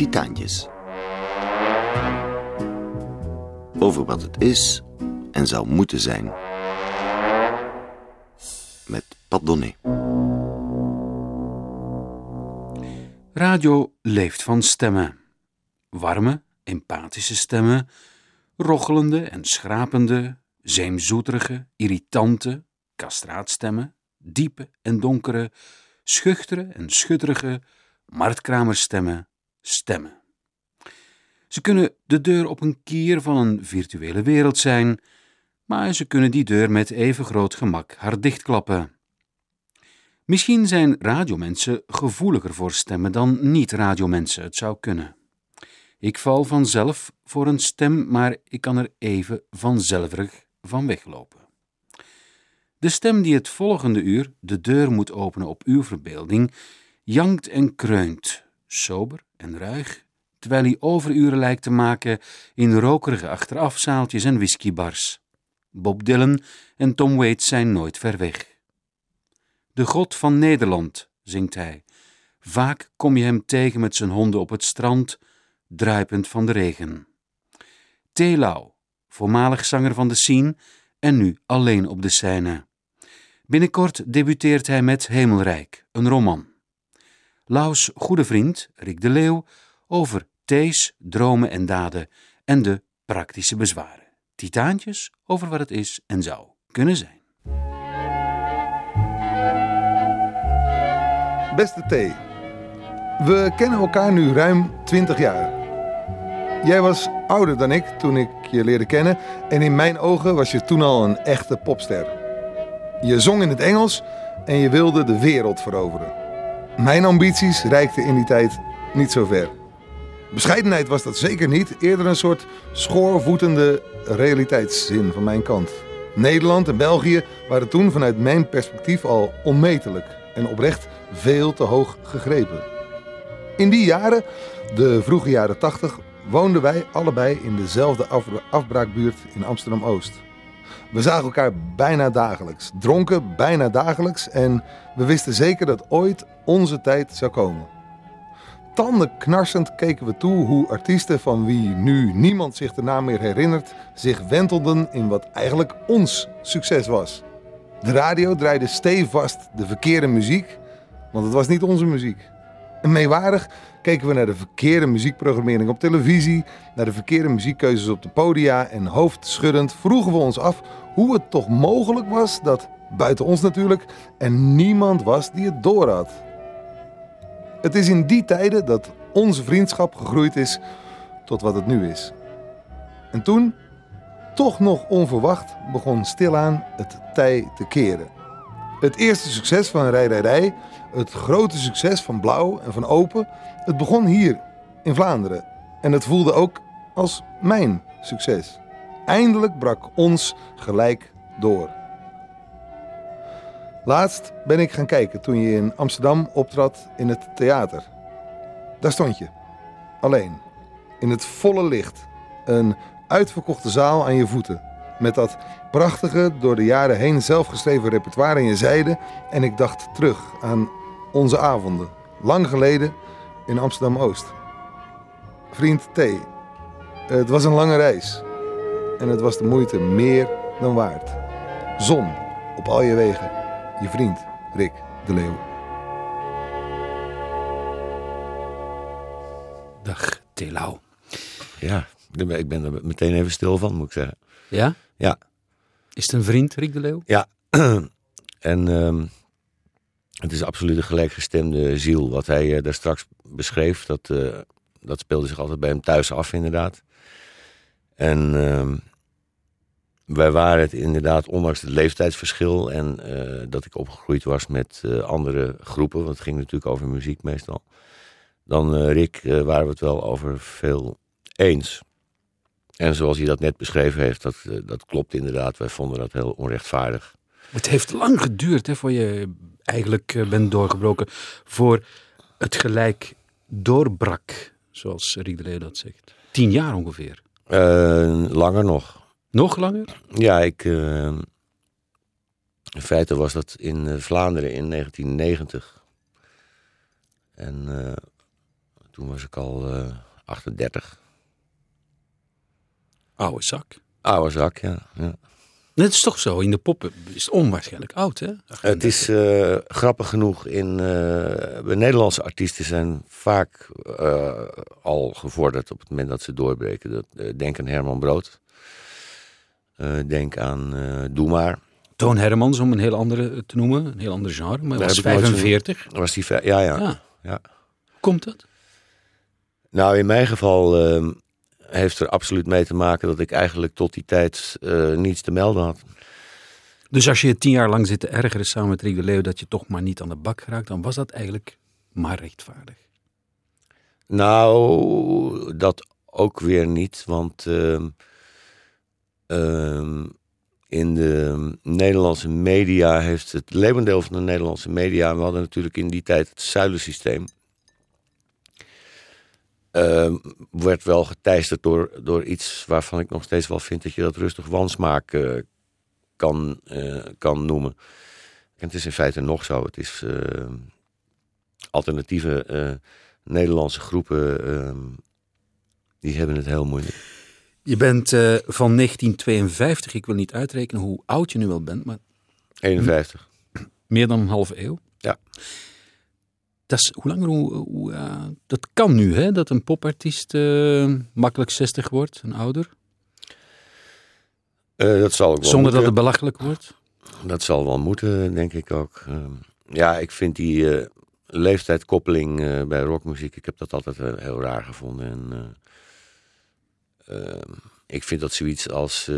Titaantjes. Over wat het is en zou moeten zijn. Met Pat Donné. Radio leeft van stemmen. Warme, empathische stemmen, rochelende en schrapende, zeemzoeterige, irritante, kastraatstemmen, diepe en donkere, schuchtere en schutterige, marktkramerstemmen, stemmen. Ze kunnen de deur op een kier van een virtuele wereld zijn, maar ze kunnen die deur met even groot gemak hard dichtklappen. Misschien zijn radiomensen gevoeliger voor stemmen dan niet-radiomensen het zou kunnen. Ik val vanzelf voor een stem, maar ik kan er even vanzelverig van weglopen. De stem die het volgende uur de deur moet openen op uw verbeelding, jankt en kreunt, sober en ruig, terwijl hij overuren lijkt te maken in rokerige achterafzaaltjes en whiskybars. Bob Dylan en Tom Waits zijn nooit ver weg. De God van Nederland, zingt hij. Vaak kom je hem tegen met zijn honden op het strand, druipend van de regen. Telau, voormalig zanger van de scene en nu alleen op de scène. Binnenkort debuteert hij met Hemelrijk, een roman. Laus goede vriend, Rick de Leeuw, over thees, dromen en daden en de praktische bezwaren. Titaantjes over wat het is en zou kunnen zijn. Beste T, we kennen elkaar nu ruim 20 jaar. Jij was ouder dan ik toen ik je leerde kennen en in mijn ogen was je toen al een echte popster. Je zong in het Engels en je wilde de wereld veroveren. Mijn ambities reikten in die tijd niet zo ver. Bescheidenheid was dat zeker niet, eerder een soort schoorvoetende realiteitszin van mijn kant. Nederland en België waren toen vanuit mijn perspectief al onmetelijk en oprecht veel te hoog gegrepen. In die jaren, de vroege jaren 80, woonden wij allebei in dezelfde afbraakbuurt in Amsterdam Oost. We zagen elkaar bijna dagelijks, dronken bijna dagelijks en we wisten zeker dat ooit onze tijd zou komen. Tanden knarsend keken we toe hoe artiesten van wie nu niemand zich de naam meer herinnert, zich wentelden in wat eigenlijk ons succes was. De radio draaide stevast de verkeerde muziek, want het was niet onze muziek. En meewarig keken we naar de verkeerde muziekprogrammering op televisie, naar de verkeerde muziekkeuzes op de podia en hoofdschuddend vroegen we ons af hoe het toch mogelijk was dat, buiten ons natuurlijk, er niemand was die het doorhad. Het is in die tijden dat onze vriendschap gegroeid is tot wat het nu is. En toen, toch nog onverwacht, begon stilaan het tij te keren. Het eerste succes van Rij Rij Rij, het grote succes van Blauw en van Open, het begon hier in Vlaanderen. En het voelde ook als mijn succes. Eindelijk brak ons gelijk door. Laatst ben ik gaan kijken toen je in Amsterdam optrad in het theater. Daar stond je, alleen, in het volle licht. Een uitverkochte zaal aan je voeten. Met dat prachtige, door de jaren heen zelfgeschreven repertoire in je zijde. En ik dacht terug aan onze avonden, lang geleden in Amsterdam Oost. Vriend T, het was een lange reis. En het was de moeite meer dan waard. Zon op al je wegen. Je vriend Rick de Leeuw. Dag, Telau. Ja, ik ben er meteen even stil van, moet ik zeggen. Ja? Ja. Is het een vriend, Rick de Leeuw? Ja. en ehm, het is absoluut een gelijkgestemde ziel. Wat hij uh, daar straks beschreef, dat, uh, dat speelde zich altijd bij hem thuis af, inderdaad. En ehm, wij waren het inderdaad, ondanks het leeftijdsverschil en uh, dat ik opgegroeid was met andere groepen, want het ging natuurlijk over muziek meestal. Dan Rick waren we het wel over veel eens. En zoals hij dat net beschreven heeft, dat, dat klopt inderdaad. Wij vonden dat heel onrechtvaardig. Het heeft lang geduurd hè, voor je eigenlijk bent doorgebroken. Voor het gelijk doorbrak, zoals Rick de Leeuw dat zegt. Tien jaar ongeveer. Uh, langer nog. Nog langer? Ja, ik. Uh, in feite was dat in Vlaanderen in 1990. En Toen was ik al eh 38. Oude zak. Oude zak, ja. ja. Dat is toch zo. In de poppen is het onwaarschijnlijk oud, hè? Het is eh, grappig genoeg, in, de Nederlandse artiesten zijn vaak eh, al gevorderd op het moment dat ze doorbreken. Dat, denk aan Herman Brood. Denk aan Doe Maar. Toon Hermans, om een heel andere te noemen. Een heel ander genre. Maar Daar was heb ik nooit zo- 45. Was die ja, ja, Ja. ja. Hoe komt dat? Nou, in mijn geval ehm, heeft er absoluut mee te maken dat ik eigenlijk tot die tijd eh, niets te melden had. Dus als je tien jaar lang zit te ergeren samen met Rick de Leeuw... dat je toch maar niet aan de bak geraakt... dan was dat eigenlijk maar rechtvaardig. Nou, dat ook weer niet, want ehm, ehm, in de Nederlandse media heeft het levendeel van de Nederlandse media, we hadden natuurlijk in die tijd het zuilensysteem, ehm, werd wel geteisterd door, door iets waarvan ik nog steeds wel vind dat je dat rustig wansmaak eh, kan, eh, kan noemen. En het is in feite nog zo. Het is ehm, alternatieve eh, Nederlandse groepen, ehm, die hebben het heel moeilijk. Je bent van 1952. Ik wil niet uitrekenen hoe oud je nu wel bent... maar 51. meer dan een halve eeuw. Ja. Dat is hoe langer, hoe, hoe, eh, dat kan nu, hè? Dat een popartiest eh, makkelijk 60 wordt, een ouder. Eh, dat zal ook wel Zonder dat het belachelijk wordt. Dat zal wel moeten, denk ik ook. Ehm, ja, ik vind die leeftijdkoppeling bij rockmuziek, ik heb dat altijd heel raar gevonden. En, eh, ehm, ik vind dat zoiets als...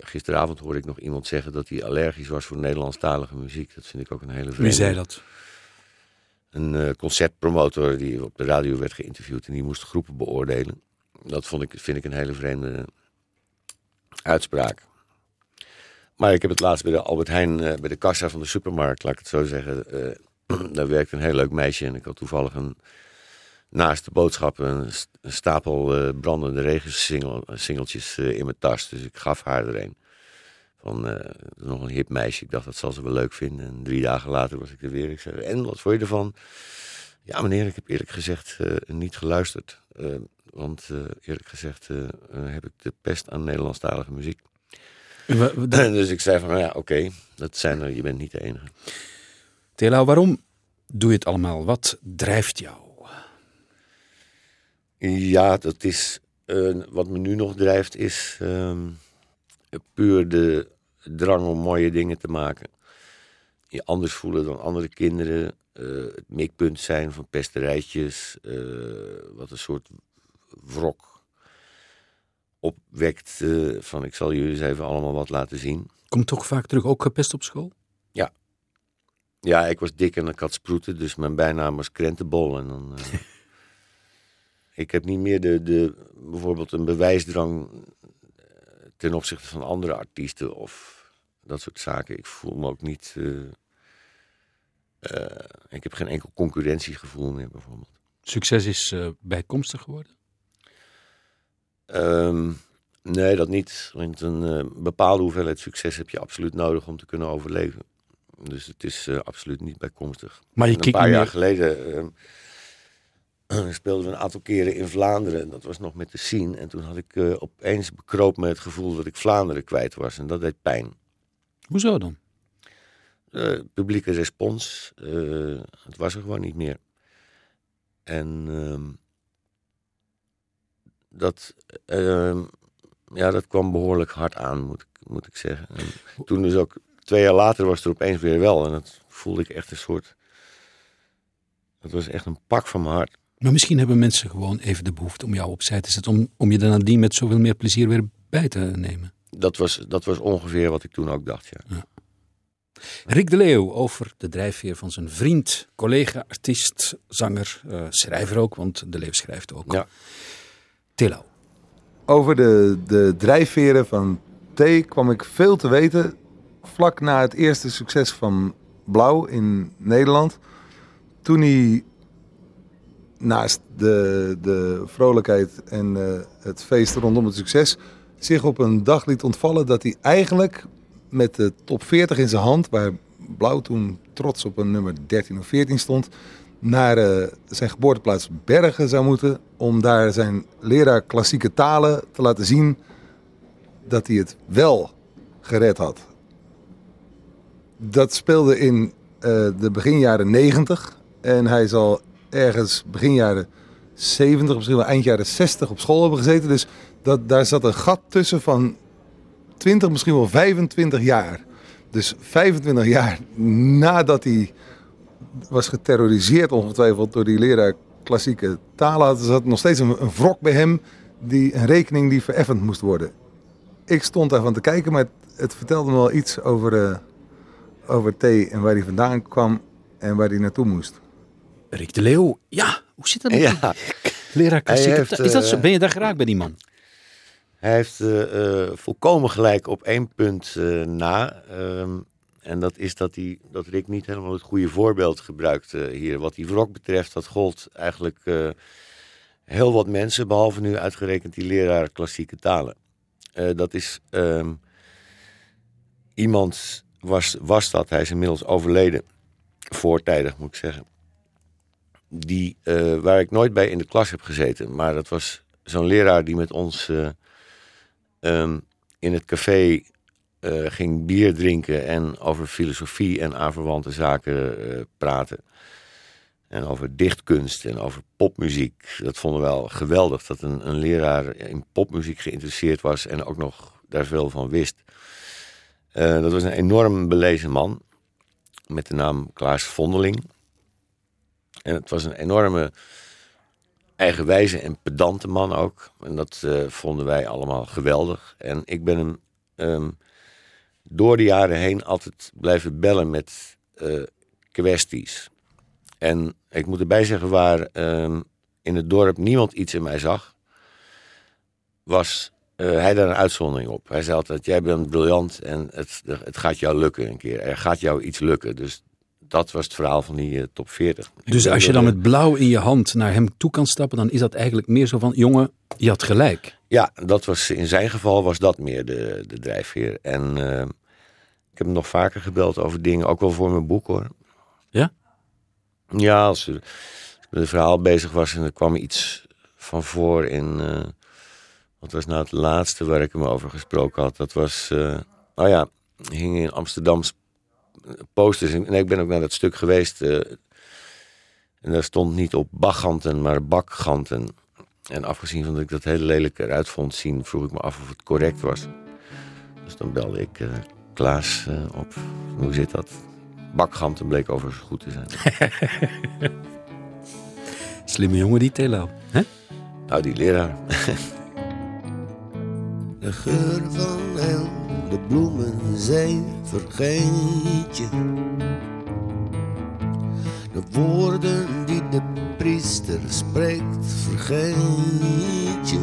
gisteravond hoorde ik nog iemand zeggen dat hij allergisch was voor Nederlandstalige muziek. Dat vind ik ook een hele vreemde. Wie zei dat? Een eh, concertpromotor die op de radio werd geïnterviewd en die moest groepen beoordelen. Dat vond ik, vind ik een hele vreemde uitspraak. Maar ik heb het laatst bij de Albert Heijn, eh, bij de kassa van de supermarkt, laat ik het zo zeggen. eh, daar werkte een heel leuk meisje en ik had toevallig een, naast de boodschappen een, st- een stapel brandende regensingeltjes in mijn tas. Dus ik gaf haar er een. Van eh, nog een hip meisje. Ik dacht dat zal ze wel leuk vinden. En drie dagen later was ik er weer. Ik zei: En wat vond je ervan? Ja, meneer, ik heb eerlijk gezegd eh, niet geluisterd. Eh, want eerlijk gezegd heb ik de pest aan Nederlandstalige muziek. We- we- dat- dus ik zei van, ja, oké, dat zijn er, je bent niet de enige. Telau, waarom doe je het allemaal? Wat drijft jou? Ja, dat is, wat me nu nog drijft, is ehm, puur de drang om mooie dingen te maken. Je anders voelen dan andere kinderen. eh, het mikpunt zijn van pesterijtjes. eh, wat een soort wrok opwekt. eh, van ik zal jullie eens even allemaal wat laten zien. Komt toch vaak terug, ook gepest op school? Ja, ik was dik en ik had sproeten, dus mijn bijnaam was krentenbol. En dan, ik heb niet meer de, de, bijvoorbeeld een bewijsdrang ten opzichte van andere artiesten of dat soort zaken. Ik voel me ook niet. eh, eh, ik heb geen enkel concurrentiegevoel meer, bijvoorbeeld. Succes is eh, bijkomstig geworden. Ehm, nee, dat niet. Want een bepaalde hoeveelheid succes heb je absoluut nodig om te kunnen overleven. Dus het is absoluut niet bijkomstig. Maar je En een paar jaar geleden ehm, speelden we een aantal keren in Vlaanderen. En dat was nog met de scene. En toen had ik eh, opeens bekroop me het gevoel dat ik Vlaanderen kwijt was. En dat deed pijn. Hoezo dan? Eh, publieke respons, eh, het was er gewoon niet meer. En ehm, dat, ehm, ja, dat kwam behoorlijk hard aan, moet ik, moet ik zeggen. En toen dus ook, twee jaar later was het er opeens weer wel. En dat voelde ik echt een soort, dat was echt een pak van mijn hart. Maar misschien hebben mensen gewoon even de behoefte om jou opzij te zetten. Om, om je dan nadien met zoveel meer plezier weer bij te nemen. Dat was, dat was ongeveer wat ik toen ook dacht, ja. Rick de Leeuw over de drijfveer van zijn vriend, collega, artiest, zanger, eh, schrijver ook. Want de Leeuw schrijft ook. Ja. Tillau. Over de, de drijfveren van T kwam ik veel te weten vlak na het eerste succes van Blauw in Nederland. Toen hij naast de, de vrolijkheid en eh, het feest rondom het succes zich op een dag liet ontvallen dat hij eigenlijk met de top 40 in zijn hand, waar Blauw toen trots op een nummer 13 of 14 stond, naar eh, zijn geboorteplaats Bergen zou moeten. Om daar zijn leraar klassieke talen te laten zien dat hij het wel gered had. Dat speelde in eh, de begin jaren 90. En hij zal ergens begin jaren 70, misschien wel eind jaren 60 op school hebben gezeten. Dus dat, daar zat een gat tussen van 20, misschien wel 25 jaar. Dus 25 jaar nadat hij was geterroriseerd ongetwijfeld door die leraar klassieke talen. Er zat nog steeds een, een wrok bij hem, die, een rekening die vereffend moest worden. Ik stond daarvan te kijken, maar het, het vertelde me wel iets over, uh, over T en waar hij vandaan kwam en waar hij naartoe moest. Rick de Leeuw, ja, hoe zit dat? Ja. Leraar klassieke heeft. Is dat eh, zo? Ben je daar geraakt bij die man? Hij heeft eh, eh, volkomen gelijk op één punt eh, na. Ehm, en dat is dat, hij, dat Rick niet helemaal het goede voorbeeld gebruikt eh, hier. Wat die wrok betreft, dat gold eigenlijk eh, heel wat mensen, behalve nu uitgerekend die leraar klassieke talen. Eh, dat is ehm, iemand was, was dat, hij is inmiddels overleden, voortijdig moet ik zeggen. Die, eh, waar ik nooit bij in de klas heb gezeten, maar dat was zo'n leraar die met ons eh, ehm, in het café eh, ging bier drinken en over filosofie en aanverwante zaken praten. En over dichtkunst en over popmuziek. Dat vonden we wel geweldig dat een, een leraar in popmuziek geïnteresseerd was en ook nog daar veel van wist. Dat was een enorm belezen man met de naam Klaas Vondeling. En het was een enorme eigenwijze en pedante man ook. En dat eh, vonden wij allemaal geweldig. En ik ben hem ehm, door de jaren heen altijd blijven bellen met eh, kwesties. En ik moet erbij zeggen, waar ehm, in het dorp niemand iets in mij zag, was eh, hij daar een uitzondering op. Hij zei altijd, jij bent briljant en het, het gaat jou lukken een keer. Er gaat jou iets lukken. Dus dat was het verhaal van die eh, top 40. Ik Dus als je dan met blauw in je hand naar hem toe kan stappen, dan is dat eigenlijk meer zo van, jongen, je had gelijk. Ja, dat was, in zijn geval was dat meer de, de drijfveer. En eh, ik heb hem nog vaker gebeld over dingen, ook wel voor mijn boek hoor. Ja? Ja, als er, met een verhaal bezig was en er kwam iets van voor in... eh, wat was nou het laatste waar ik hem over gesproken had? Dat was, oh ja, hing in Amsterdam posters. En ik ben ook naar dat stuk geweest. eh, en daar stond niet op bagganten, maar bakganten. En afgezien van dat ik dat heel lelijk eruit vond zien, vroeg ik me af of het correct was. Dus dan belde ik eh, Klaas eh, op. Hoe zit dat? Bakganten bleek overigens goed te zijn. Slimme jongen die Telo. Hè? nou, die leraar. De geur van heel de bloemenzee vergeet je. De woorden die de priester spreekt vergeet je.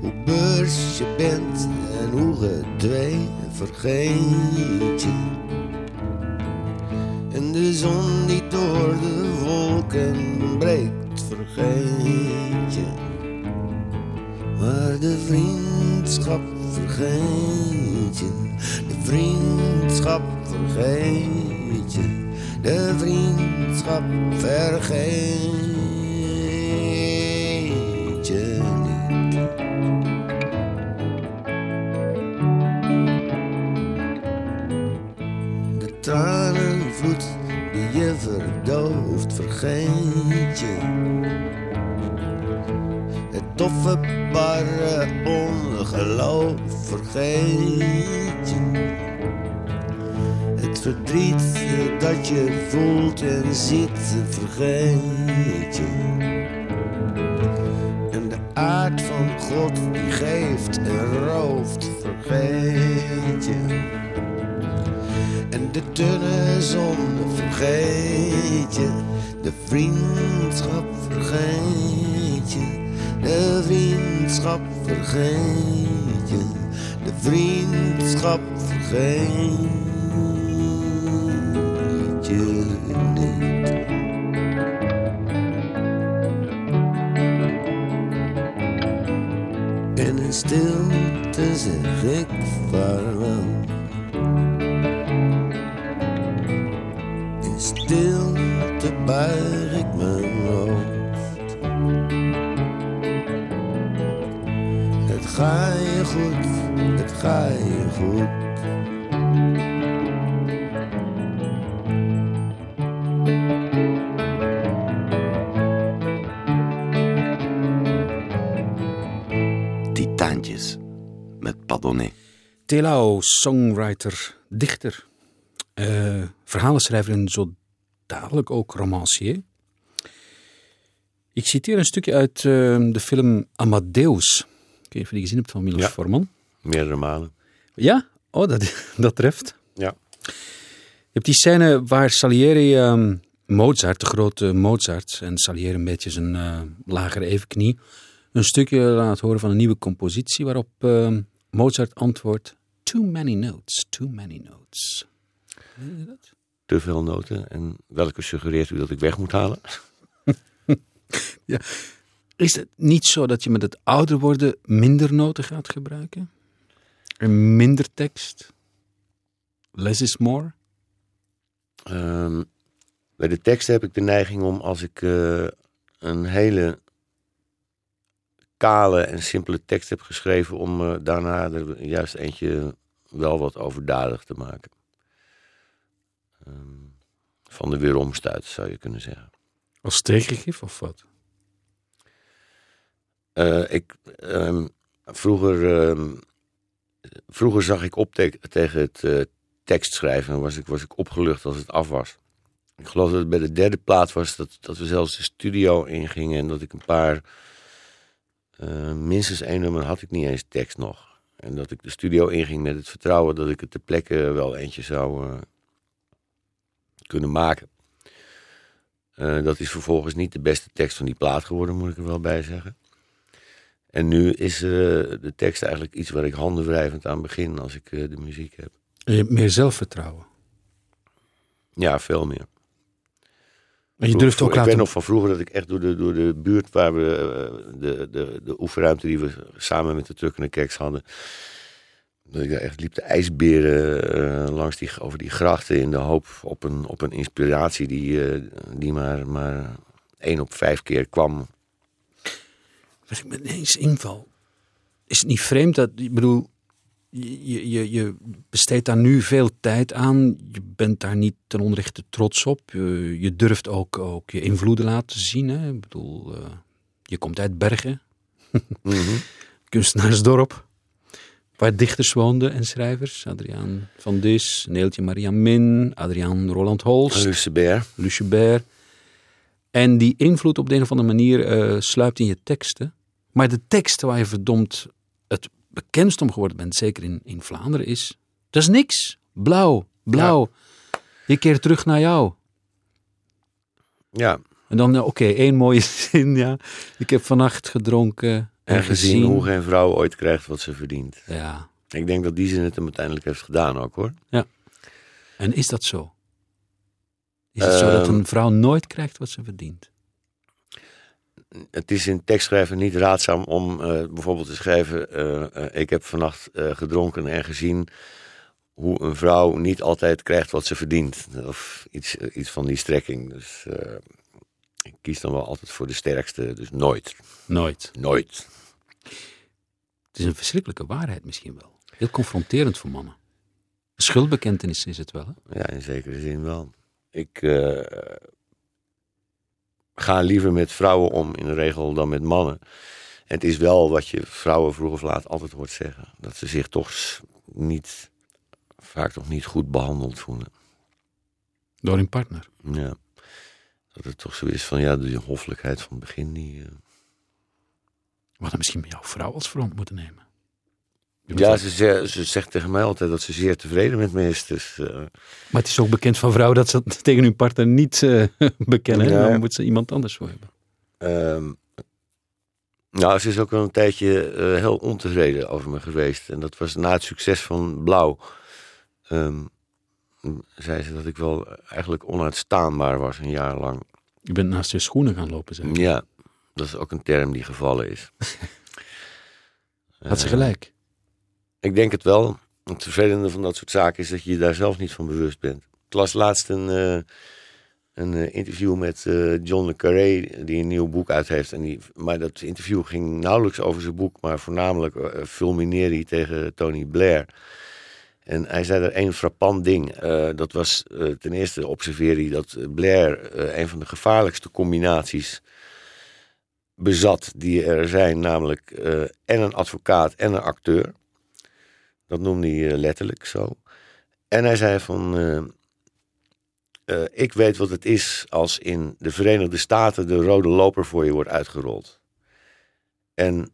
Hoe beurs je bent en hoe gedwee vergeet je. En de zon die door de wolken breekt vergeet je. Maar de vriendschap vergeet je, de vriendschap vergeet je, de vriendschap vergeet je niet. De tranenvloed die je verdooft vergeet je. Barre ongeloof vergeet je. Het verdriet dat je voelt en ziet vergeet je. En de aard van God die geeft en rooft vergeet je. En de dunne zon vergeet je, de vriendschap vergeet je, de vriendschap vergeet je, de vriendschap vergeet je niet. En in stilte zeg ik vaarwel. In stilte buig Het gaat je goed, het gaat je goed. Titaantjes met Padonnet. Telau, songwriter, dichter, eh, verhalenschrijver en zo dadelijk ook romancier. Ik citeer een stukje uit eh, de film Amadeus. Ik weet niet of je die gezien hebt van Milos Ja. Forman. Meerdere malen. Ja? Oh, dat, dat treft. Ja. Je hebt die scène waar Salieri ehm, Mozart, de grote Mozart, en Salieri een beetje zijn eh, lagere evenknie, een stukje laat horen van een nieuwe compositie waarop ehm, Mozart antwoordt, too many notes, too many notes. Dat? Te veel noten. En welke suggereert u dat ik weg moet halen? Is het niet zo dat je met het ouder worden minder noten gaat gebruiken? En minder tekst? Less is more? Ehm, bij de tekst heb ik de neiging om als ik eh, een hele kale en simpele tekst heb geschreven, om eh, daarna er juist eentje wel wat overdadig te maken. Ehm, van de weeromstuit zou je kunnen zeggen. Als tegengif of wat? Eh, ik, ehm, vroeger, ehm, vroeger zag ik op te- tegen het eh, tekstschrijven en was ik, was ik opgelucht als het af was. Ik geloof dat het bij de derde plaat was dat, dat we zelfs de studio ingingen en dat ik een paar, eh, minstens één nummer had ik niet eens tekst nog. En dat ik de studio inging met het vertrouwen dat ik het ter plekke wel eentje zou kunnen maken. Dat is vervolgens niet de beste tekst van die plaat geworden, moet ik er wel bij zeggen. En nu is eh, de tekst eigenlijk iets waar ik handenwrijvend aan begin als ik eh, de muziek heb. Je hebt meer zelfvertrouwen. Ja, veel meer. En je durft ook ik laten... weet nog van vroeger dat ik echt door de, door de buurt waar we eh, de, de, de oefenruimte die we samen met de Truck en de Keks hadden. Dat ik daar echt liep de ijsberen eh, langs die, over die grachten in de hoop op een, op een inspiratie die, eh, die maar, maar één op vijf keer kwam. Als ik me ineens inval. Is het niet vreemd dat, ik bedoel, je, je, je besteedt daar nu veel tijd aan. Je bent daar niet ten onrechte trots op. Je, je durft ook, ook je invloeden laten zien. Hè? Ik bedoel, eh, je komt uit Bergen, Mhm. kunstenaarsdorp. Waar dichters woonden en schrijvers. Adriaan van Dis, Neeltje Maria Min, Adriaan Roland Holst. Lucebert. Lucebert. En die invloed op de een of andere manier eh, sluipt in je teksten. Maar de teksten waar je verdomd het bekendst om geworden bent, zeker in, in Vlaanderen, is... Dat is niks. Blauw, blauw. Je keert terug naar jou. Ja, En dan, eh, oké, één mooie zin, ja. Ik heb vannacht gedronken en, en gezien hoe geen vrouw ooit krijgt wat ze verdient. Ja. Ik denk dat die zin het hem uiteindelijk heeft gedaan ook hoor. En is dat zo? Is het zo dat Ehm. een vrouw nooit krijgt wat ze verdient? Het is in tekstschrijven niet raadzaam om eh, bijvoorbeeld te schrijven: eh, eh, Ik heb vannacht gedronken en gezien hoe een vrouw niet altijd krijgt wat ze verdient. Of iets, iets van die strekking. Dus ik kies dan wel altijd voor de sterkste. Dus nooit. Nooit. Nooit. Het is een verschrikkelijke waarheid misschien wel. Heel confronterend voor mannen. Schuldbekentenis is het wel, hè? Ja, in zekere zin wel. Ik ga liever met vrouwen om in de regel dan met mannen. En het is wel wat je vrouwen vroeg of laat altijd hoort zeggen. Dat ze zich toch niet, vaak toch niet goed behandeld voelen. Door een partner. Ja. Dat het toch zo is van ja, de hoffelijkheid van het begin. Die, We hadden misschien jouw vrouw als front moeten nemen. Ja, ze, ze, ze zegt tegen mij altijd dat ze zeer tevreden met me is. Dus eh, Maar het is ook bekend van vrouwen dat ze het tegen hun partner niet eh, bekennen. Ja. Dan moet ze iemand anders voor hebben. Ehm, nou, ze is ook wel een tijdje eh, heel ontevreden over me geweest. En dat was na het succes van Blauw. Ehm, zei ze dat ik wel eigenlijk onuitstaanbaar was een jaar lang. Je bent naast je schoenen gaan lopen, zeg. Ja, dat is ook een term die gevallen is. Had ze gelijk. Ik denk het wel. Het vervelende van dat soort zaken is dat je je daar zelf niet van bewust bent. Ik las laatst een, eh, een eh, interview met eh, John le Carré, die een nieuw boek uit heeft. En die, maar dat interview ging nauwelijks over zijn boek, maar voornamelijk eh fulmineerde hij tegen Tony Blair. En hij zei er één frappant ding. Dat was ten eerste observeerde hij dat Blair een van de gevaarlijkste combinaties bezat die er zijn, namelijk en een advocaat en een acteur. Dat noemde hij eh, letterlijk zo. En hij zei van, eh, eh, ik weet wat het is als in de Verenigde Staten de rode loper voor je wordt uitgerold. En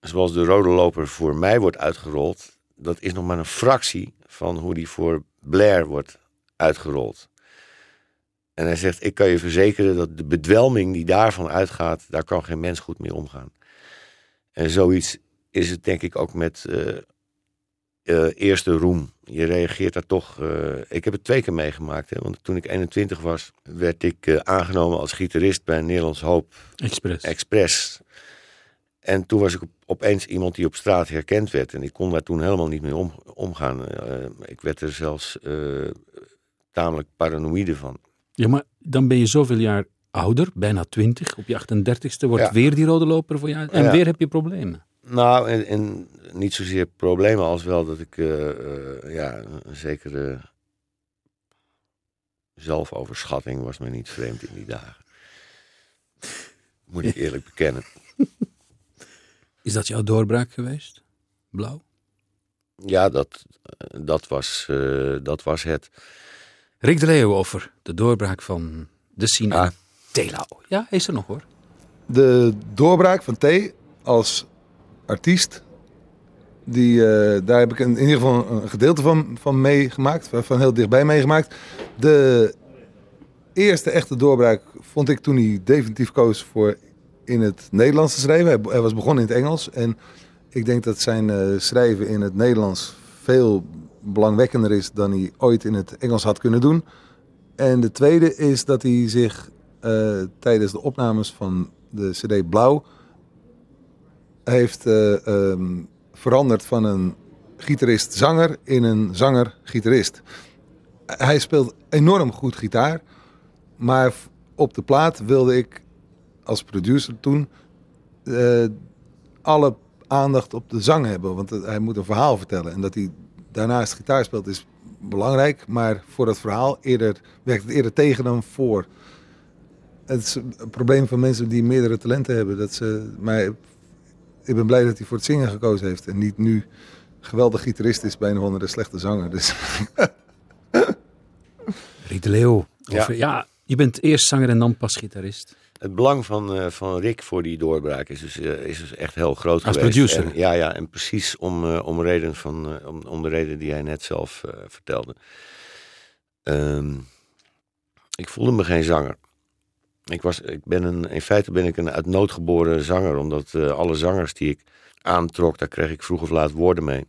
zoals de rode loper voor mij wordt uitgerold, dat is nog maar een fractie van hoe die voor Blair wordt uitgerold. En hij zegt, ik kan je verzekeren dat de bedwelming die daarvan uitgaat, daar kan geen mens goed mee omgaan. En zoiets is het denk ik ook met eh, eerste roem. Je reageert daar toch. eh, ik heb het twee keer meegemaakt. Hè, want toen ik 21 was, werd ik eh, aangenomen als gitarist bij Nederlands Hoop Express. Express. En toen was ik op- opeens iemand die op straat herkend werd. En ik kon daar toen helemaal niet mee om, omgaan. Ik werd er zelfs tamelijk paranoïde van. Ja, maar dan ben je zoveel jaar ouder, bijna twintig. Op je 38ste wordt Ja. weer die rode loper voor je uit. En Ja. weer heb je problemen. Nou, en, en niet zozeer problemen als wel dat ik eh, eh, ja, een zekere zelfoverschatting was me niet vreemd in die dagen. Moet ik eerlijk bekennen. Is dat jouw doorbraak geweest? Blauw? Ja, dat, dat, was, eh, dat was het. Rick de Leeuw over de doorbraak van de scene Ah. in Telau. Ja, hij is er nog hoor. De doorbraak van T als artiest, die, eh, daar heb ik in, ieder geval een gedeelte van, van meegemaakt, van heel dichtbij meegemaakt. De eerste echte doorbraak vond ik toen hij definitief koos voor in het Nederlands te schrijven. Hij, hij was begonnen in het Engels en ik denk dat zijn eh, schrijven in het Nederlands veel belangwekkender is dan hij ooit in het Engels had kunnen doen. En de tweede is dat hij zich eh, tijdens de opnames van de CD Blauw heeft eh, ehm, veranderd van een gitarist-zanger in een zanger-gitarist. Hij speelt enorm goed gitaar, maar op de plaat wilde ik als producer toen eh, alle aandacht op de zang hebben, want het- hij moet een verhaal vertellen en dat hij daarnaast gitaar speelt is belangrijk, maar voor het verhaal eerder, werkt het eerder tegen dan voor. Het is een probleem van mensen die meerdere talenten hebben. Dat ze, maar ik ben blij dat hij voor het zingen gekozen heeft. En niet nu geweldig gitarist is bij een of andere slechte zanger. Dus de Leeuw. Ja. Je bent eerst zanger en dan pas gitarist. Het belang van, eh, van Rick voor die doorbraak is dus, eh, is dus echt heel groot Als geweest. producer. En, ja, ja, en precies om, eh, om, reden van, eh, om, om de reden die hij net zelf eh, vertelde. Ehm, ik voelde me geen zanger. Ik was, ik ben een, in feite ben ik een uit nood geboren zanger, omdat eh, alle zangers die ik aantrok, daar kreeg ik vroeg of laat woorden mee.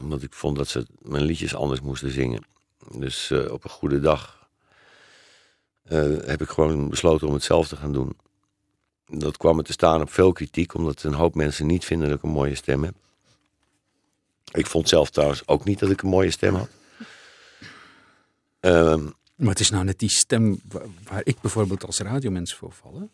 Omdat ik vond dat ze mijn liedjes anders moesten zingen. Dus eh, op een goede dag eh, heb ik gewoon besloten om het zelf te gaan doen. Dat kwam me te staan op veel kritiek, omdat een hoop mensen niet vinden dat ik een mooie stem heb. Ik vond zelf trouwens ook niet dat ik een mooie stem had. Ehm, Maar het is nou net die stem waar, waar ik bijvoorbeeld als radiomens voor val. hè?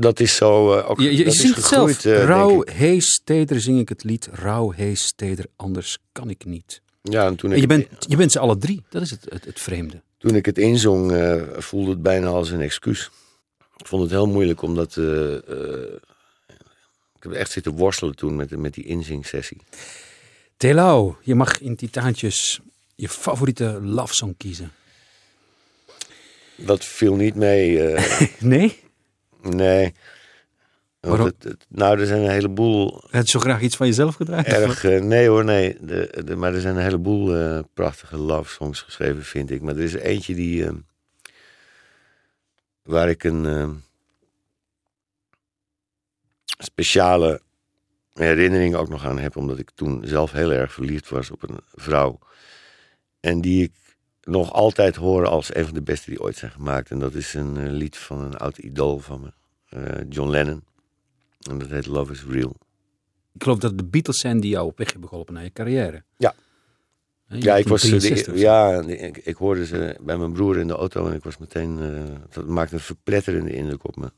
dat is zo eh, ook. Je, je dat is zingt zelf. gegroeid, denk Rauw, hees, teder zing ik het lied. Rauw, hees, teder, anders kan ik niet. Ja, en toen En ik, je bent, je bent ze alle drie. Dat is het, het, het vreemde. toen ik het inzong, eh, voelde het bijna als een excuus. Ik vond het heel moeilijk, omdat. ik heb echt zitten worstelen toen met, met die inzingsessie. Telau, je mag in Titaantjes je favoriete love song kiezen. Dat viel niet mee. eh, Nee? Nee. Want Waarom? het, het- nou, er zijn een heleboel je zo graag iets van jezelf gedraaid? erg... eh, nee hoor, nee. De, de, maar er zijn een heleboel eh, prachtige love songs geschreven, vind ik. Maar er is eentje die... waar ik een speciale herinnering ook nog aan heb. Omdat ik toen zelf heel erg verliefd was op een vrouw. En die ik nog altijd hoor als een van de beste die ooit zijn gemaakt. En dat is een eh, lied van een oud idool van me. eh, John Lennon. En dat heet Love is Real. Ik geloof dat het de Beatles zijn die jou op weg hebben geholpen naar je carrière. Ja. Je Ja, ik was eh, de- 63 of zo. ja, ik, ik hoorde ze bij mijn broer in de auto en ik was meteen. dat maakte een verpletterende indruk op me.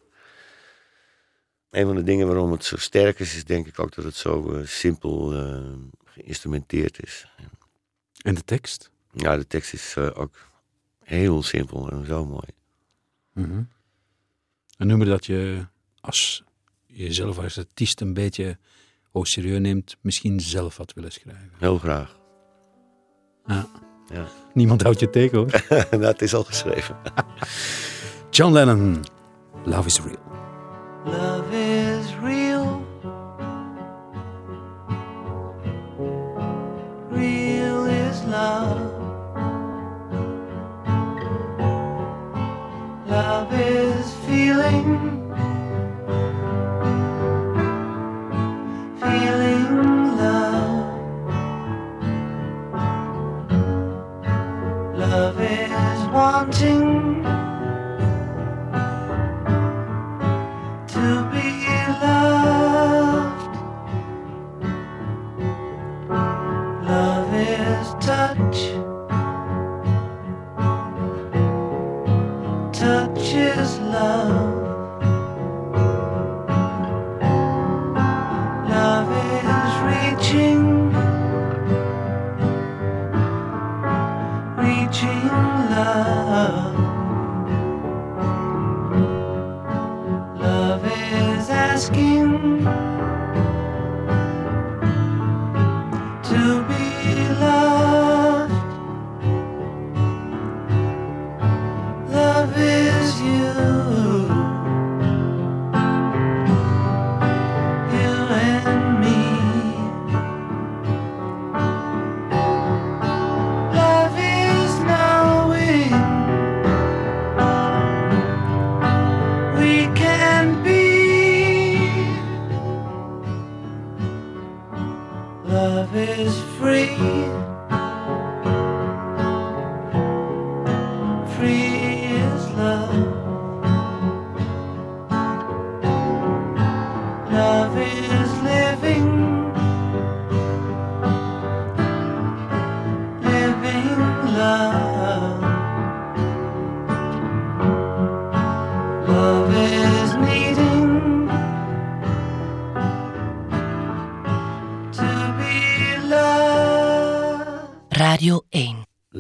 Een van de dingen waarom het zo sterk is, is denk ik ook dat het zo simpel geïnstrumenteerd is. En de tekst? Ja, de tekst is eh, ook heel simpel en zo mooi. Mhm. Een nummer dat je als jezelf als artiest een beetje au serieus neemt, misschien zelf had willen schrijven. Heel graag. Ja. Ja. Niemand houdt je tegen hoor. nou, het is al geschreven. John Lennon, Love is Real. Love is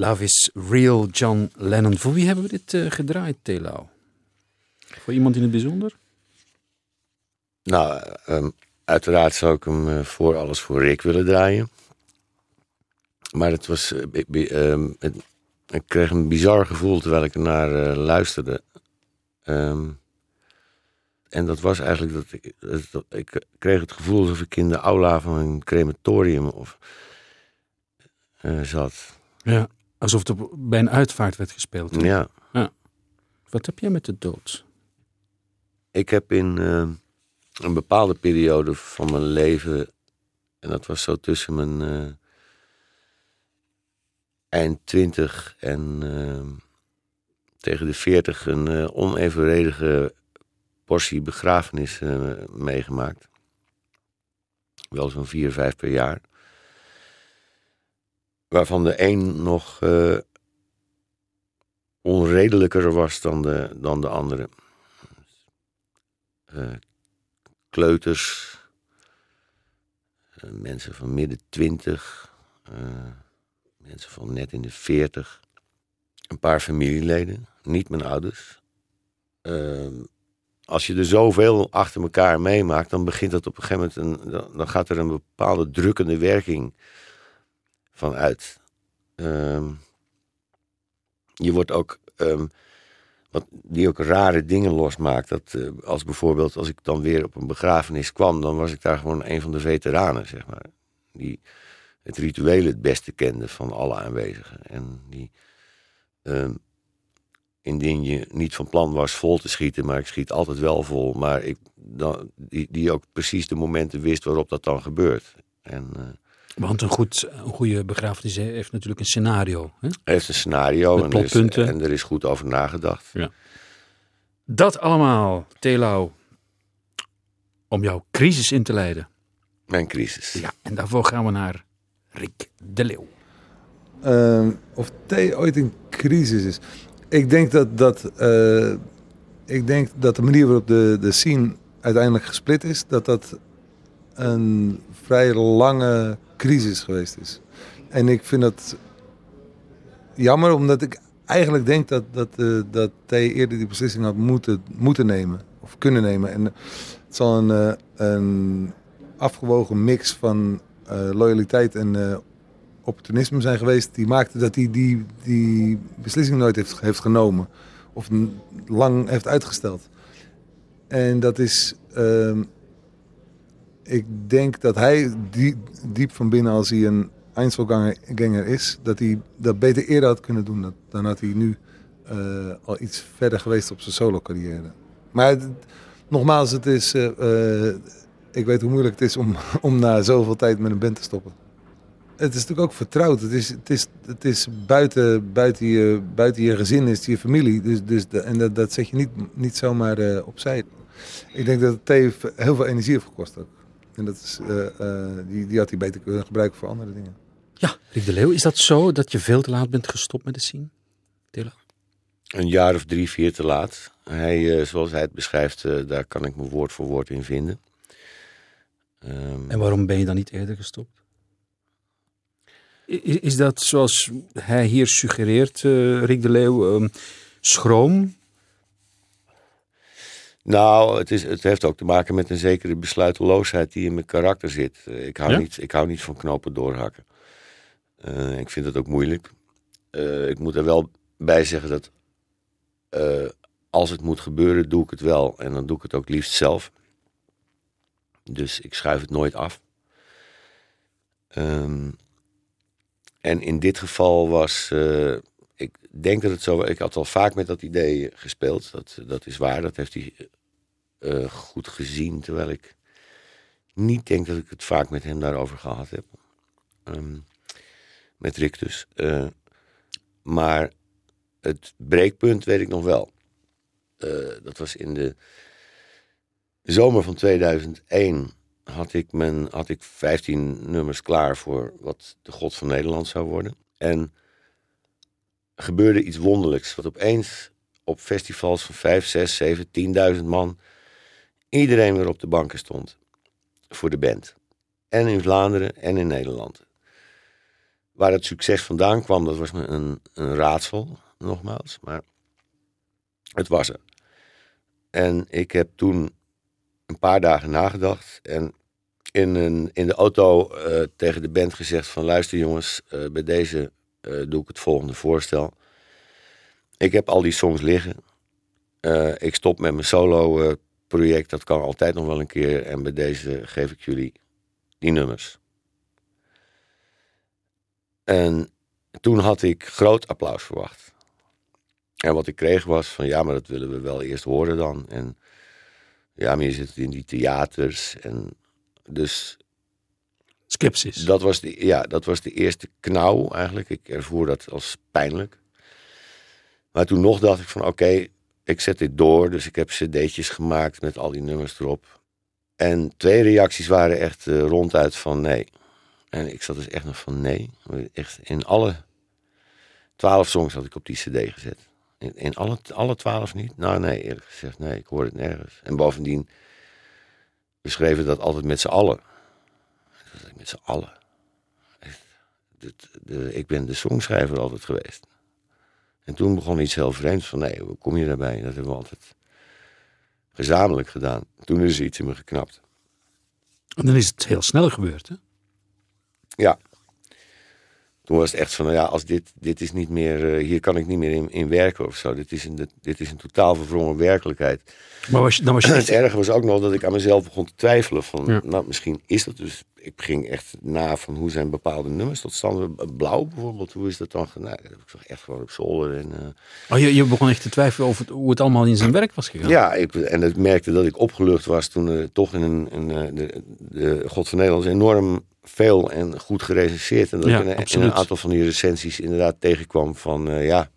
Love is Real, John Lennon. Voor wie hebben we dit eh, gedraaid, Telau? Voor iemand in het bijzonder? Nou, ehm, uiteraard zou ik hem eh, voor alles voor Rick willen draaien. Maar het was. eh, ehm, het- ik kreeg een bizar gevoel terwijl ik ernaar eh, luisterde. Ehm, en dat was eigenlijk dat ik, dat- ik kreeg het gevoel alsof ik in de aula van een crematorium of, zat. Ja. Alsof het op- bij een uitvaart werd gespeeld. Ja, Wat heb jij met de dood? ik heb in eh, een bepaalde periode van mijn leven, en dat was zo tussen mijn eh, eind twintig en eh, tegen de veertig, een onevenredige portie begrafenis meegemaakt. Wel zo'n vier, vijf per jaar. Waarvan de een nog eh, onredelijker was dan de, dan de andere eh, kleuters, eh, mensen van midden twintig, mensen van net in de veertig, een paar familieleden, niet mijn ouders. Ehm, als je er zoveel achter elkaar meemaakt, dan begint dat op een gegeven moment, een, dan gaat er een bepaalde drukkende werking van uit. Ehm, je wordt ook ehm, wat die ook rare dingen losmaakt. Dat, eh, als bijvoorbeeld, als ik dan weer op een begrafenis kwam, dan was ik daar gewoon een van de veteranen, zeg maar. Die het ritueel het beste kende van alle aanwezigen. En die, ehm, indien je niet van plan was vol te schieten, maar ik schiet altijd wel vol. Maar ik, dan, die, die ook precies de momenten wist waarop dat dan gebeurt. En eh, Want een, goed, een goede begrafenis heeft natuurlijk een scenario. Hè? hij heeft een scenario Met en er, is, en er is goed over nagedacht. Dat allemaal, Telau, om jouw crisis in te leiden. Mijn crisis. Ja, en daarvoor gaan we naar Rick de Leeuw. ehm, of thee ooit in crisis is. Ik denk dat, dat, eh, ik denk dat de manier waarop de, de scene uiteindelijk gesplit is, dat dat een vrij lange crisis geweest is. En ik vind dat jammer, omdat ik eigenlijk denk dat, dat, eh, dat Thee eerder die beslissing had moeten, moeten nemen. Of kunnen nemen. En het zal een, eh, een afgewogen mix van eh, loyaliteit en opportunisme zijn geweest. Die maakte dat hij die, die beslissing nooit heeft, heeft genomen. Of lang heeft uitgesteld. En dat is... ik denk dat hij die, diep van binnen, als hij een Einzelganger is, dat hij dat beter eerder had kunnen doen. Dan had hij nu eh, al iets verder geweest op zijn solo carrière. Maar nogmaals, het is, eh, eh, ik weet hoe moeilijk het is om, om na zoveel tijd met een band te stoppen. Het is natuurlijk ook vertrouwd. Het is, het is, het is buiten, buiten, je, buiten je gezin, is je familie. Dus, dus en dat, dat zet je niet, niet zomaar opzij. Ik denk dat het thee heel veel energie heeft gekost ook. En dat is, eh, eh, die, die had hij beter kunnen gebruiken voor andere dingen. Ja, Rick de Leeuw, is dat zo dat je veel te laat bent gestopt met de scene? Een jaar of drie, vier te laat. Hij, eh, zoals hij het beschrijft, eh, daar kan ik me woord voor woord in vinden. Ehm, En waarom ben je dan niet eerder gestopt? Is, is dat zoals hij hier suggereert, Rick de Leeuw, ehm, schroom? Nou, het, is, het heeft ook te maken met een zekere besluiteloosheid die in mijn karakter zit. Eh, Ik hou, Ja? niet, ik hou niet van knopen doorhakken. Eh, ik vind dat ook moeilijk. Eh, ik moet er wel bij zeggen dat als het moet gebeuren, doe ik het wel. En dan doe ik het ook liefst zelf. Dus ik schuif het nooit af. Ehm, en in dit geval was. ik denk dat het zo. Ik had al vaak met dat idee gespeeld. Dat, dat is waar. Dat heeft hij eh, goed gezien. Terwijl ik niet denk dat ik het vaak met hem daarover gehad heb. Ehm, met Rick dus. Eh, maar het breekpunt weet ik nog wel. Eh, dat was in de zomer van 2001. Had ik, mijn, had ik 15 nummers klaar voor wat de God van Nederland zou worden. En gebeurde iets wonderlijks. Wat opeens op festivals van 5, 6, 7, 10.000 man. Iedereen weer op de banken stond. Voor de band. En in Vlaanderen en in Nederland. Waar het succes vandaan kwam, dat was een, een raadsel, nogmaals. Maar het was er. En ik heb toen een paar dagen nagedacht. En in, een, in de auto eh, tegen de band gezegd van... luister jongens, eh, bij deze eh, doe ik het volgende voorstel. Ik heb al die songs liggen. Ik stop met mijn solo project. Dat kan altijd nog wel een keer. En bij deze geef ik jullie die nummers. En toen had ik groot applaus verwacht. En wat ik kreeg was van ja, maar dat willen we wel eerst horen dan. En ja, maar je zit in die theaters. En dus Skepsis. dat was, de, ja, dat was de eerste knauw eigenlijk. Ik ervoer dat als pijnlijk. Maar toen nog dacht ik van oké, ik zet dit door. Dus ik heb cd'tjes gemaakt met al die nummers erop. En twee reacties waren echt eh, ronduit van nee. En ik zat dus echt nog van nee. Echt in alle twaalf songs had ik op die cd gezet. In, in alle, alle twaalf niet? Nou nee, eerlijk gezegd nee, ik hoorde het nergens. En bovendien, we schreven dat altijd met z'n allen. Met z'n allen. De, ik ben de songschrijver altijd geweest. En toen begon iets heel vreemds van nee, hoe kom je daarbij? Dat hebben we altijd gezamenlijk gedaan. Toen is er iets in me geknapt. En dan is het heel snel gebeurd, hè? Ja. Toen was het echt van, nou ja, als dit, dit is niet meer, eh, hier kan ik niet meer in, in werken of zo. Dit is een, dit, is een totaal verwrongen werkelijkheid. Maar was je, dan was je Het erge was ook nog dat ik aan mezelf begon te twijfelen. Van, Ja. nou, misschien is dat dus. Ik ging echt na van hoe zijn bepaalde nummers tot stand. Blauw bijvoorbeeld, hoe is dat dan? Nou, dat heb ik toch echt gewoon op zolder. En, eh, Oh, je, je begon echt te twijfelen over het- hoe het allemaal in zijn werk was gegaan. Ja, ik, en ik merkte dat ik opgelucht was toen er toch in een, een, eh, de, de God van Nederland enorm veel en goed gerecenseerd. En dat Ja, ik in, een- in absoluut. een aantal van die recensies inderdaad tegenkwam van eh, ja,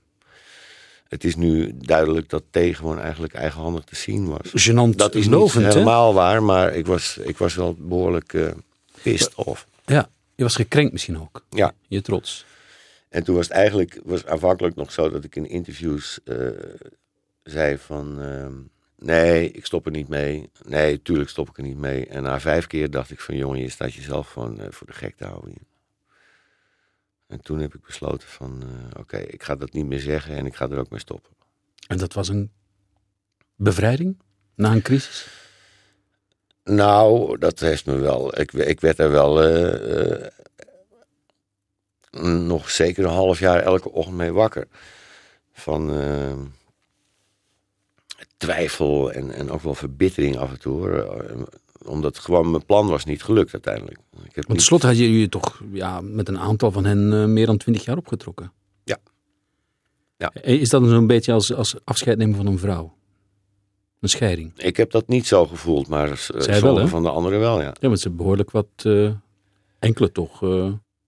het is nu duidelijk dat thee gewoon eigenlijk eigenhandig te zien was. Gênant Dat is lovend, niet helemaal waar, maar ik was, ik was wel behoorlijk eh pissed off. Ja, je was gekrenkt misschien ook. Ja. Je trots. En toen was het eigenlijk was aanvankelijk nog zo dat ik in interviews eh, zei van... nee, ik stop er niet mee. Nee, tuurlijk stop ik er niet mee. En na vijf keer dacht ik van... jongen, je staat jezelf gewoon eh, voor de gek te houden. hier. En toen heb ik besloten van... eh, oké, ik ga dat niet meer zeggen en ik ga er ook mee stoppen. En dat was een bevrijding na een crisis? Nou, dat heeft me wel. Ik, ik werd er wel eh, nog zeker een half jaar elke ochtend mee wakker. Van twijfel en, en ook wel verbittering af en toe. hoor. Eh, Omdat gewoon mijn plan was niet gelukt uiteindelijk. Ik heb Want niet- tenslotte had je je toch ja, met een aantal van hen eh, meer dan twintig jaar opgetrokken. Ja. Ja. Eh, Is dat zo'n beetje als, als afscheid nemen van een vrouw? Een scheiding? Ik heb dat niet zo gevoeld, maar uh, wel, sommige van de anderen wel, ja. Ja, want ze hebben behoorlijk wat, eh, enkele toch,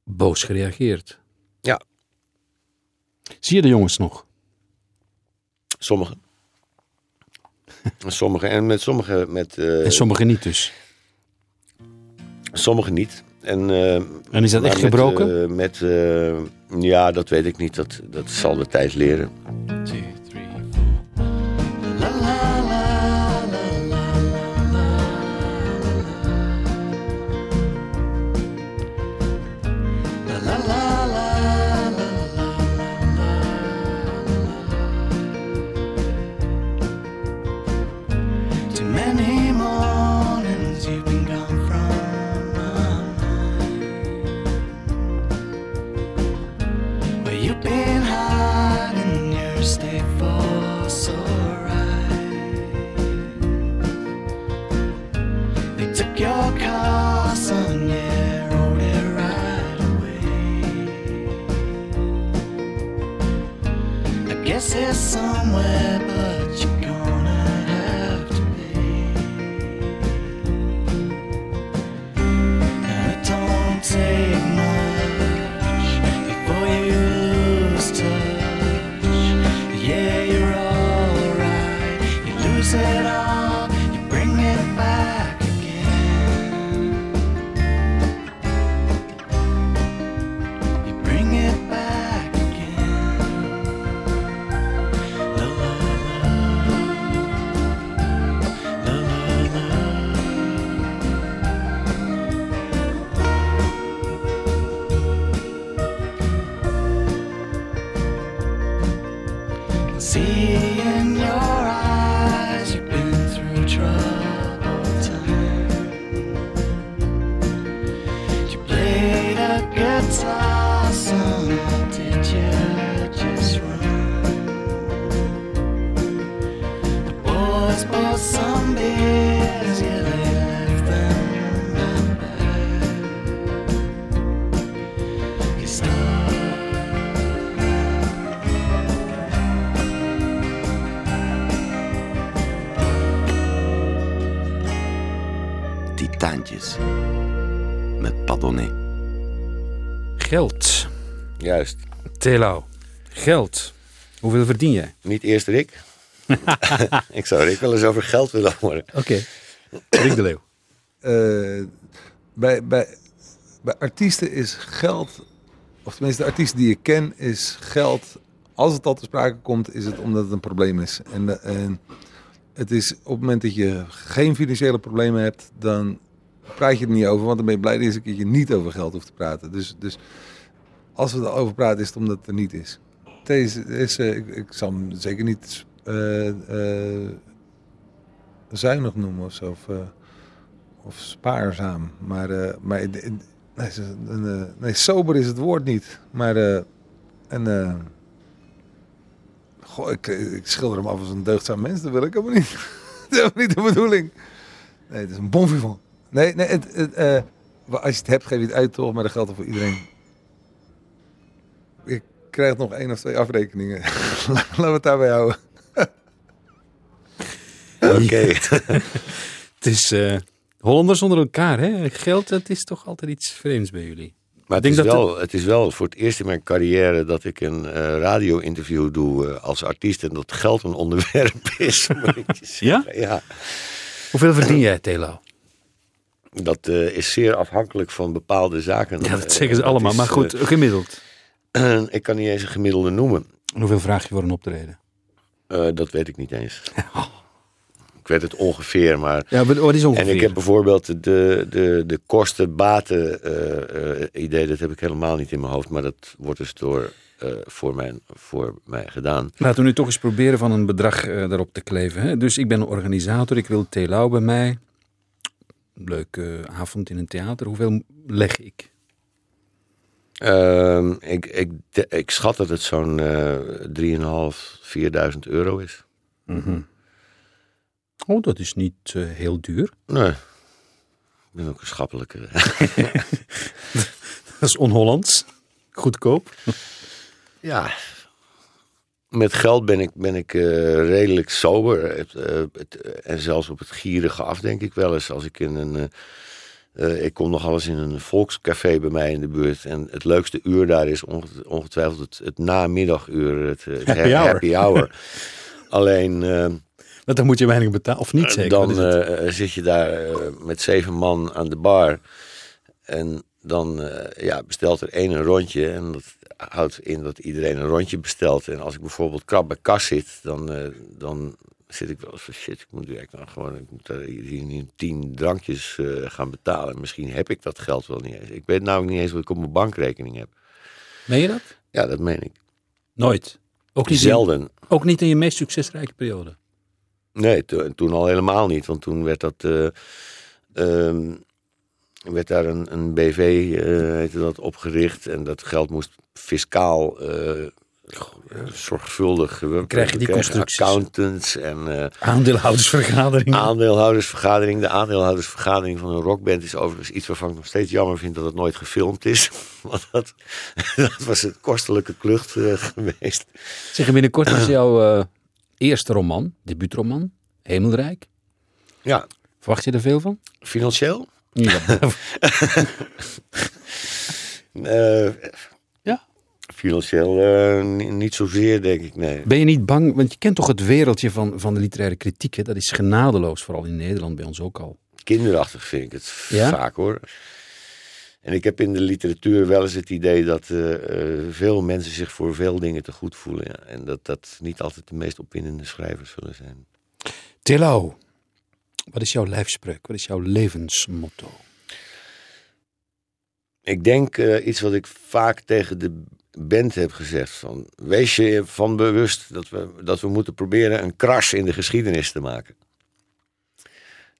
boos gereageerd. Ja. Zie je de jongens nog? Sommigen. Sommigen en met sommigen met eh, En sommigen niet dus. sommigen niet. En, eh, En is dat echt met, gebroken? eh, met, eh, ja, dat weet ik niet. Dat, dat zal de tijd leren. two, somewhere, Geld. Juist. Telau. Geld. Hoeveel verdien jij? Niet eerst Rick. ik zou Rick wel eens over geld willen horen. Oké. Rick de Leeuw. Eh, bij, bij, bij artiesten is geld, of tenminste de artiesten die ik ken, is geld, als het al te sprake komt, is het omdat het een probleem is. En, eh, en het is op het moment dat je geen financiële problemen hebt, dan praat je er niet over, want dan ben je blij dat je eens een keertje niet over geld hoeft te praten. Dus, dus als we erover praten, is het omdat het er niet is. Deze is, eh, ik, ik zal hem zeker niet eh, eh, zuinig noemen of. Of, spaarzaam. Maar, maar nee, nee, sober is het woord niet. Maar eh, goh, ik, ik schilder hem af als een deugdzaam mens. Dat wil ik helemaal niet. dat is niet de bedoeling. Nee, het is een bon vivant. Nee, nee het, het, eh, als je het hebt, geef je het uit toch. Maar dat geldt voor iedereen. Ik krijg nog één of twee afrekeningen. Laten we het daarbij houden. Oké. Het is eh, Hollanders onder elkaar, hè? Geld, dat is toch altijd iets vreemds bij jullie. Maar het Ik is, denk dat wel, het is wel voor het eerst in mijn carrière dat ik een eh, radio-interview doe eh, als artiest. En dat geld een onderwerp is. zeggen. Ja. Hoeveel verdien jij, Telau? Dat eh, is zeer afhankelijk van bepaalde zaken. Ja, Eh, dat zeggen ze allemaal. is, Maar goed, eh, gemiddeld. ik kan niet eens een gemiddelde noemen. En hoeveel vraag je voor een optreden? Eh, dat weet ik niet eens. ik weet het ongeveer, maar... Ja, wat is ongeveer? En ik heb bijvoorbeeld de, de, de kosten-baten eh, eh, idee, dat heb ik helemaal niet in mijn hoofd. Maar dat wordt dus door, eh, voor, mij, voor mij gedaan. Laten we nu toch eens proberen van een bedrag eh, daarop te kleven. Hè? Dus ik ben een organisator, ik wil Telau bij mij. Leuke avond in een theater. Hoeveel leg ik? Ehm, ik, ik, de- ik schat dat het zo'n eh 3.500, 4.000 euro is. Oh, dat is niet eh, heel duur. Nee, ik ben ook een schappelijke. Dat is on-Hollands. Goedkoop. ja, met geld ben ik, ben ik eh, redelijk sober. Het, eh, het, eh, en zelfs op het gierige af, denk ik wel eens. Als ik in een. ik kom nog alles in een volkscafé bij mij in de buurt. En het leukste uur daar is onge- ongetwijfeld het, het namiddaguur. Het, het Happy ha- hour. happy hour. Alleen. Want dan moet je weinig betalen. Of niet zeker? dan zit je daar met zeven man aan de bar. En dan ja, bestelt er één een rondje. En dat houdt in dat iedereen een rondje bestelt. En als ik bijvoorbeeld krap bij kas zit, dan, eh, dan zit ik wel eens van shit, ik moet direct nou gewoon, ik moet daar hier, tien drankjes eh, gaan betalen. Misschien heb ik dat geld wel niet eens. Ik weet namelijk niet eens wat ik op mijn bankrekening heb. Meen je dat? Ja, dat meen ik. Nooit. Ook niet, in, Zelden. ook niet in je meest succesrijke periode. Nee, to- toen al helemaal niet. Want toen werd dat. eh, ehm, werd daar een, een BV eh, heette dat, opgericht. En dat geld moest fiscaal eh, zorgvuldig. We krijg je die constructies. Accountants en eh, Aandeelhoudersvergadering. aandeelhoudersvergadering. De aandeelhoudersvergadering van een rockband is overigens iets waarvan ik nog steeds jammer vind dat het nooit gefilmd is. Want dat, dat was een kostelijke klucht eh, geweest. Zeg, en binnenkort is jouw eh, eerste roman, debuutroman, Hemelrijk. Ja, Verwacht je er veel van? financieel? Ja. Eh, Ja. Financieel eh, ni- niet zozeer, denk ik, nee. Ben je niet bang, want je kent toch het wereldje van, van de literaire kritiek. Hè? Dat is genadeloos, vooral in Nederland, bij ons ook al. Kinderachtig vind ik het Ja? vaak, hoor. En ik heb in de literatuur wel eens het idee dat eh, veel mensen zich voor veel dingen te goed voelen. ja. En dat dat niet altijd de meest opwindende schrijvers zullen zijn. Telau, wat is jouw lijfspreuk? Wat is jouw levensmotto? Ik denk eh, iets wat ik vaak tegen de band heb gezegd. Van, wees je van bewust dat we, dat we moeten proberen een kras in de geschiedenis te maken.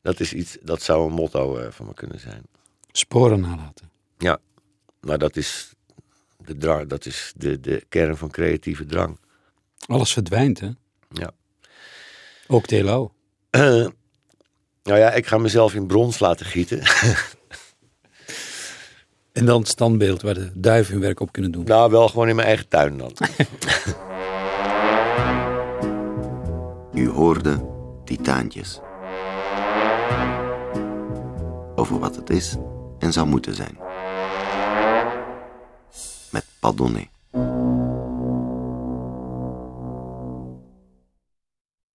Dat, is iets, dat zou een motto eh, van me kunnen zijn. Sporen nalaten. Ja, maar dat is de, drang, dat is de, de kern van creatieve drang. Alles verdwijnt, hè? Ja. Ook Telau. nou ja, ik ga mezelf in brons laten gieten. En dan het standbeeld waar de duiven hun werk op kunnen doen. nou, wel gewoon in mijn eigen tuin dan. U hoorde Titaantjes. Over wat het is en zou moeten zijn. Met Padonnet.